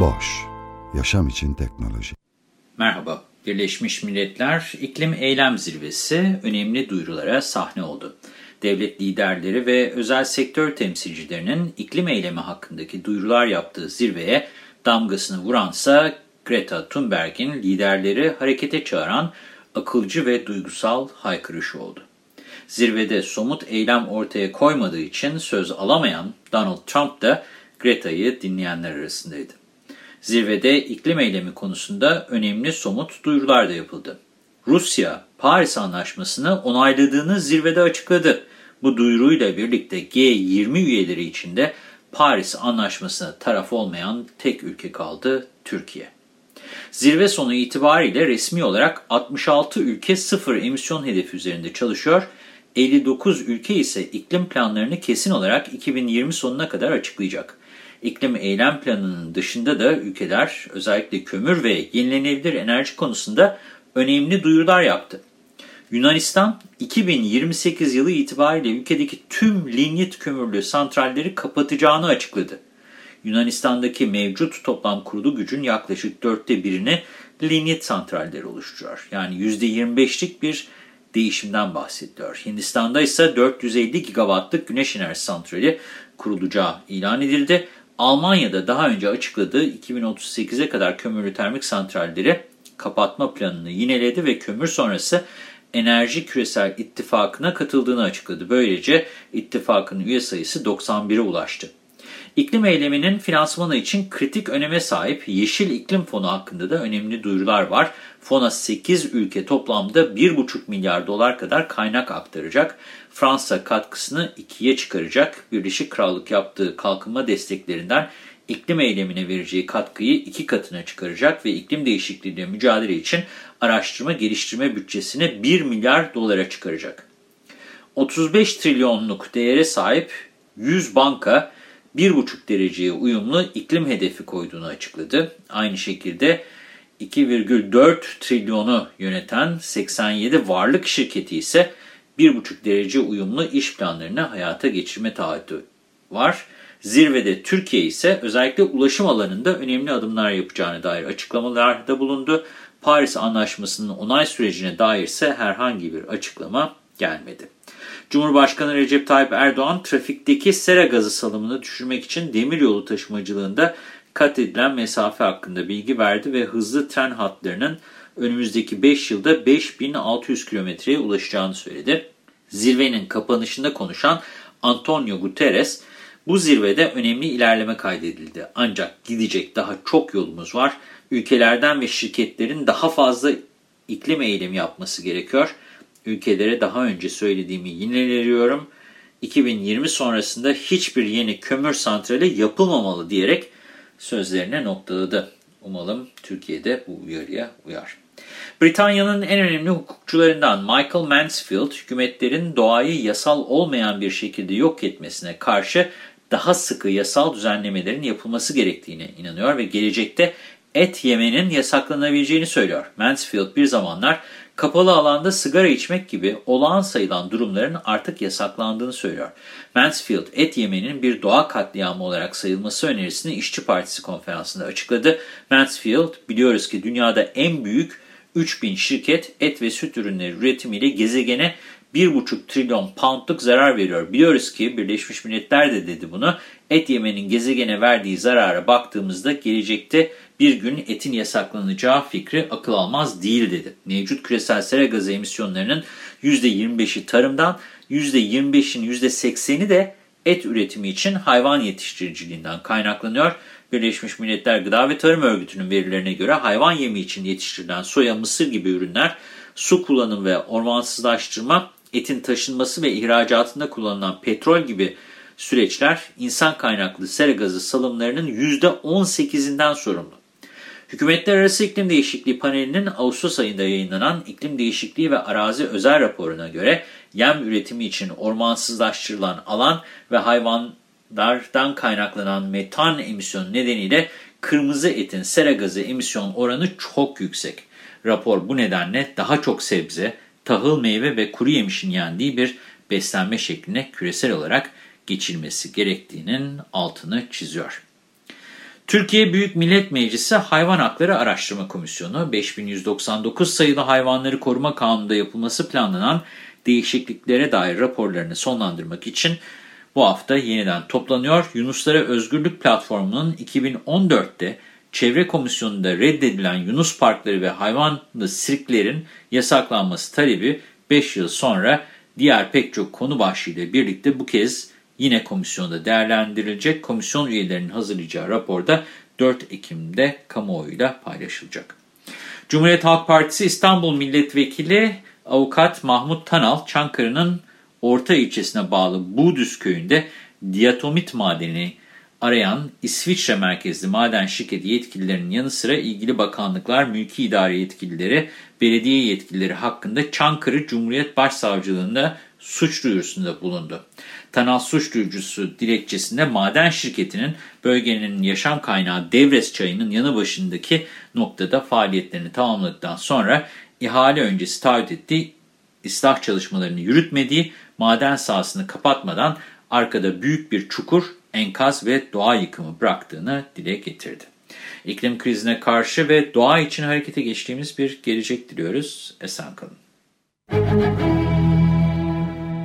Boş, yaşam için teknoloji. Merhaba, Birleşmiş Milletler İklim Eylem Zirvesi önemli duyurulara sahne oldu. Devlet liderleri ve özel sektör temsilcilerinin iklim eylemi hakkındaki duyurular yaptığı zirveye damgasını vuransa Greta Thunberg'in liderleri harekete çağıran akılcı ve duygusal haykırışı oldu. Zirvede somut eylem ortaya koymadığı için söz alamayan Donald Trump da Greta'yı dinleyenler arasındaydı. Zirvede iklim eylemi konusunda önemli somut duyurular da yapıldı. Rusya, Paris Anlaşması'nı onayladığını zirvede açıkladı. Bu duyuruyla birlikte G20 üyeleri içinde Paris Anlaşması'na taraf olmayan tek ülke kaldı Türkiye. Zirve sonu itibariyle resmi olarak 66 ülke sıfır emisyon hedefi üzerinde çalışıyor. 59 ülke ise iklim planlarını kesin olarak 2020 sonuna kadar açıklayacak. İklim eylem planının dışında da ülkeler özellikle kömür ve yenilenebilir enerji konusunda önemli duyurular yaptı. Yunanistan 2028 yılı itibariyle ülkedeki tüm linyit kömürlü santralleri kapatacağını açıkladı. Yunanistan'daki mevcut toplam kurulu gücün yaklaşık dörtte birini linyit santralleri oluşturuyor. Yani %25'lik bir değişimden bahsediyor. Hindistan'da ise 450 gigawattlık güneş enerji santrali kurulacağı ilan edildi. Almanya'da daha önce açıkladığı 2038'e kadar kömürlü termik santralleri kapatma planını yineledi ve kömür sonrası Enerji Küresel İttifakı'na katıldığını açıkladı. Böylece ittifakın üye sayısı 91'e ulaştı. İklim eyleminin finansmanı için kritik öneme sahip Yeşil İklim Fonu hakkında da önemli duyurular var. Fona 8 ülke toplamda 1,5 milyar dolar kadar kaynak aktaracak. Fransa katkısını ikiye çıkaracak. Birleşik Krallık yaptığı kalkınma desteklerinden iklim eylemine vereceği katkıyı iki katına çıkaracak ve iklim değişikliğiyle mücadele için araştırma geliştirme bütçesini 1 milyar dolara çıkaracak. 35 trilyonluk değere sahip 100 banka 1,5 dereceye uyumlu iklim hedefi koyduğunu açıkladı. Aynı şekilde 2,4 trilyonu yöneten 87 varlık şirketi ise 1,5 derece uyumlu iş planlarını hayata geçirme taahhütü var. Zirvede Türkiye ise özellikle ulaşım alanında önemli adımlar yapacağına dair açıklamalarda bulundu. Paris Anlaşması'nın onay sürecine dair ise herhangi bir açıklama gelmedi. Cumhurbaşkanı Recep Tayyip Erdoğan trafikteki sera gazı salımını düşürmek için demiryolu taşımacılığında kat edilen mesafe hakkında bilgi verdi ve hızlı tren hatlarının önümüzdeki 5 yılda 5600 kilometreye ulaşacağını söyledi. Zirvenin kapanışında konuşan Antonio Guterres, bu zirvede önemli ilerleme kaydedildi. Ancak gidecek daha çok yolumuz var. Ülkelerden ve şirketlerin daha fazla iklim eylemi yapması gerekiyor. Ülkelere daha önce söylediğimi yineleniyorum. 2020 sonrasında hiçbir yeni kömür santrali yapılmamalı diyerek sözlerine noktaladı. Umalım Türkiye'de bu uyarıya uyar. Britanya'nın en önemli hukukçularından Michael Mansfield, hükümetlerin doğayı yasal olmayan bir şekilde yok etmesine karşı daha sıkı yasal düzenlemelerin yapılması gerektiğine inanıyor ve gelecekte et yemenin yasaklanabileceğini söylüyor. Mansfield bir zamanlar kapalı alanda sigara içmek gibi olağan sayılan durumların artık yasaklandığını söylüyor. Mansfield, et yemenin bir doğa katliamı olarak sayılması önerisini İşçi Partisi konferansında açıkladı. Mansfield, biliyoruz ki dünyada en büyük 3000 şirket et ve süt ürünleri üretimiyle gezegene 1,5 trilyon poundluk zarar veriyor. Biliyoruz ki Birleşmiş Milletler de dedi bunu. Et yemenin gezegene verdiği zarara baktığımızda gelecekte bir gün etin yasaklanacağı fikri akıl almaz değil dedi. Mevcut küresel sera gazı emisyonlarının %25'i tarımdan, %25'in %80'i de et üretimi için hayvan yetiştiriciliğinden kaynaklanıyor. Birleşmiş Milletler Gıda ve Tarım Örgütü'nün verilerine göre hayvan yemi için yetiştirilen soya, mısır gibi ürünler su kullanım ve ormansızlaştırma, etin taşınması ve ihracatında kullanılan petrol gibi süreçler insan kaynaklı sera gazı salımlarının %18'inden sorumlu. Hükümetler Arası İklim Değişikliği Paneli'nin Ağustos ayında yayınlanan İklim Değişikliği ve Arazi Özel Raporu'na göre yem üretimi için ormansızlaştırılan alan ve hayvanlardan kaynaklanan metan emisyonu nedeniyle kırmızı etin sera gazı emisyon oranı çok yüksek. Rapor bu nedenle daha çok sebze, tahıl meyve ve kuru yemişin yendiği bir beslenme şekline küresel olarak geçilmesi gerektiğinin altını çiziyor. Türkiye Büyük Millet Meclisi Hayvan Hakları Araştırma Komisyonu 5199 sayılı hayvanları koruma kanununda yapılması planlanan değişikliklere dair raporlarını sonlandırmak için bu hafta yeniden toplanıyor. Yunuslara Özgürlük Platformu'nun 2014'te Çevre Komisyonu'nda reddedilen Yunus parkları ve hayvanlı sirklerin yasaklanması talebi 5 yıl sonra diğer pek çok konu başlığıyla birlikte bu kez yine komisyonda değerlendirilecek. Komisyon üyelerinin hazırlayacağı raporda 4 Ekim'de kamuoyuyla paylaşılacak. Cumhuriyet Halk Partisi İstanbul Milletvekili Avukat Mahmut Tanal, Çankırı'nın Orta ilçesine bağlı Buğdüz köyünde diatomit madeni arayan İsviçre merkezli maden şirketi yetkililerinin yanı sıra ilgili bakanlıklar, mülki idare yetkilileri, belediye yetkilileri hakkında Çankırı Cumhuriyet Başsavcılığında suç duyurusunda bulundu. Tanal suç duyurucusu dilekçesinde maden şirketinin bölgenin yaşam kaynağı Devres çayının yanı başındaki noktada faaliyetlerini tamamladıktan sonra ihale öncesi taahhüt ettiği ıslah çalışmalarını yürütmediği maden sahasını kapatmadan arkada büyük bir çukur, enkaz ve doğa yıkımı bıraktığını dile getirdi. İklim krizine karşı ve doğa için harekete geçtiğimiz bir gelecek diliyoruz. Esen kalın.